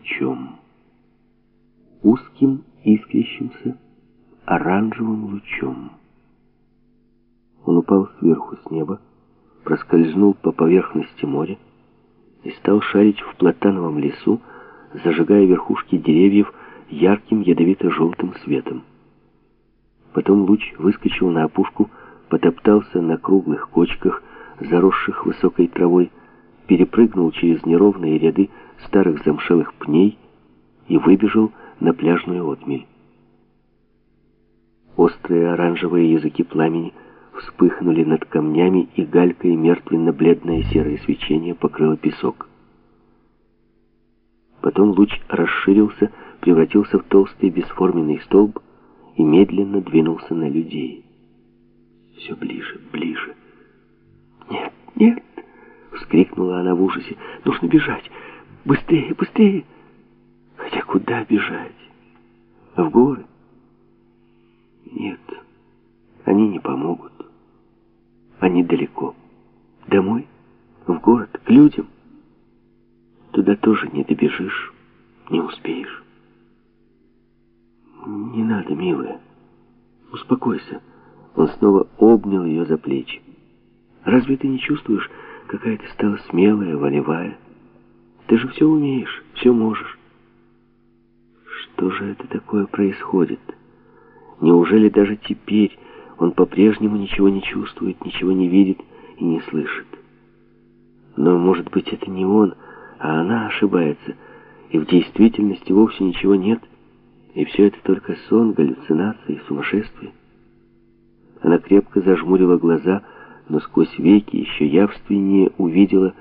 лучом. Узким, искрящимся, оранжевым лучом. Он упал сверху с неба, проскользнул по поверхности моря и стал шарить в платановом лесу, зажигая верхушки деревьев ярким ядовито-желтым светом. Потом луч выскочил на опушку, потоптался на круглых кочках, заросших высокой травой, перепрыгнул через неровные ряды старых замшелых пней и выбежал на пляжную отмель. Острые оранжевые языки пламени вспыхнули над камнями, и галькой мертвенно-бледное серое свечение покрыло песок. Потом луч расширился, превратился в толстый бесформенный столб и медленно двинулся на людей. Все ближе, ближе. «Нет, нет!» — вскрикнула она в ужасе. «Нужно бежать! Быстрее, быстрее!» «Хотя куда бежать? В горы?» «Нет, они не помогут. Они далеко. Домой? В город? К людям?» Туда тоже не добежишь, не успеешь. Не надо, милая. Успокойся. Он снова обнял ее за плечи. Разве ты не чувствуешь, какая ты стала смелая, волевая? Ты же все умеешь, все можешь. Что же это такое происходит? Неужели даже теперь он по-прежнему ничего не чувствует, ничего не видит и не слышит? Но, может быть, это не он, а она ошибается, и в действительности вовсе ничего нет, и все это только сон, галлюцинации, сумасшествие. Она крепко зажмурила глаза, но сквозь веки еще явственнее увидела,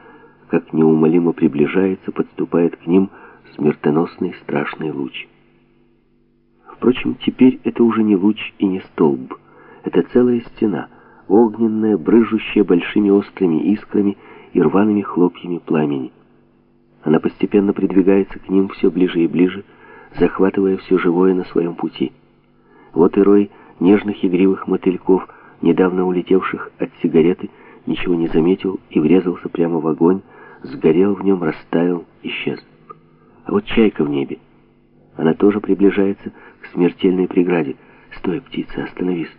как неумолимо приближается, подступает к ним смертоносный страшный луч. Впрочем, теперь это уже не луч и не столб, это целая стена, огненная, брыжущая большими острыми искрами и рваными хлопьями пламени. Она постепенно придвигается к ним все ближе и ближе, захватывая все живое на своем пути. Вот и рой нежных игривых мотыльков, недавно улетевших от сигареты, ничего не заметил и врезался прямо в огонь, сгорел в нем, растаял, исчез. А вот чайка в небе. Она тоже приближается к смертельной преграде. «Стой, птица, остановись!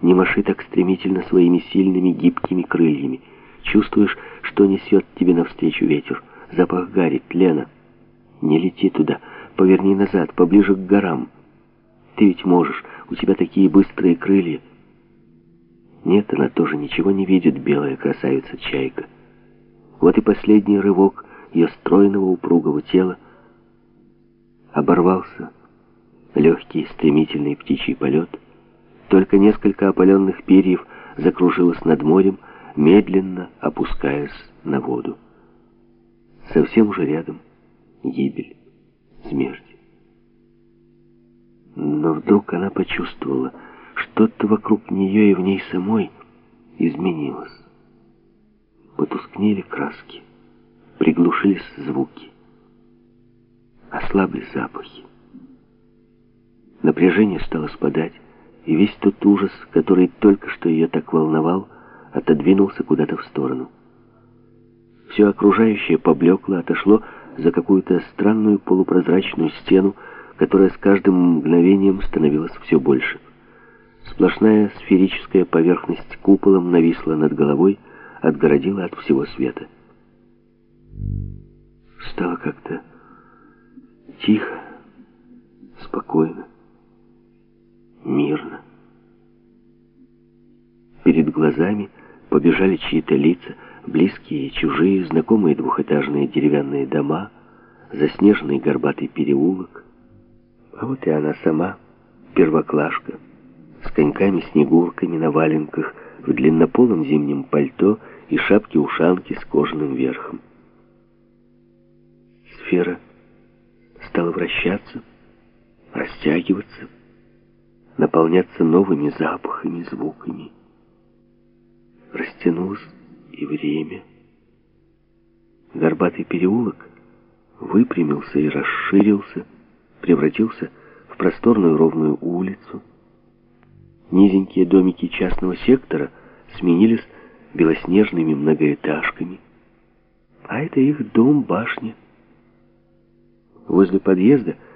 Не маши так стремительно своими сильными гибкими крыльями. Чувствуешь, что несет тебе навстречу ветер?» Запах гари, тлена. Не лети туда, поверни назад, поближе к горам. Ты ведь можешь, у тебя такие быстрые крылья. Нет, она тоже ничего не видит, белая красавица-чайка. Вот и последний рывок ее стройного упругого тела. Оборвался легкий стремительный птичий полет. Только несколько опаленных перьев закружилось над морем, медленно опускаясь на воду. Совсем уже рядом гибель, смерть. Но вдруг она почувствовала, что-то вокруг нее и в ней самой изменилось. Потускнели краски, приглушились звуки, ослабли запахи. Напряжение стало спадать, и весь тот ужас, который только что ее так волновал, отодвинулся куда-то в сторону. Все окружающее поблекло, отошло за какую-то странную полупрозрачную стену, которая с каждым мгновением становилась все больше. Сплошная сферическая поверхность куполом нависла над головой, отгородила от всего света. Стало как-то тихо, спокойно, мирно. Перед глазами побежали чьи-то лица, Близкие, чужие, знакомые двухэтажные деревянные дома, заснеженный горбатый переулок. А вот и она сама, первоклашка, с коньками-снегурками на валенках, в длиннополом зимнем пальто и шапке-ушанке с кожаным верхом. Сфера стала вращаться, растягиваться, наполняться новыми запахами, звуками. Растянулась и время. Горбатый переулок выпрямился и расширился, превратился в просторную ровную улицу. Низенькие домики частного сектора сменились белоснежными многоэтажками. А это их дом-башня. Возле подъезда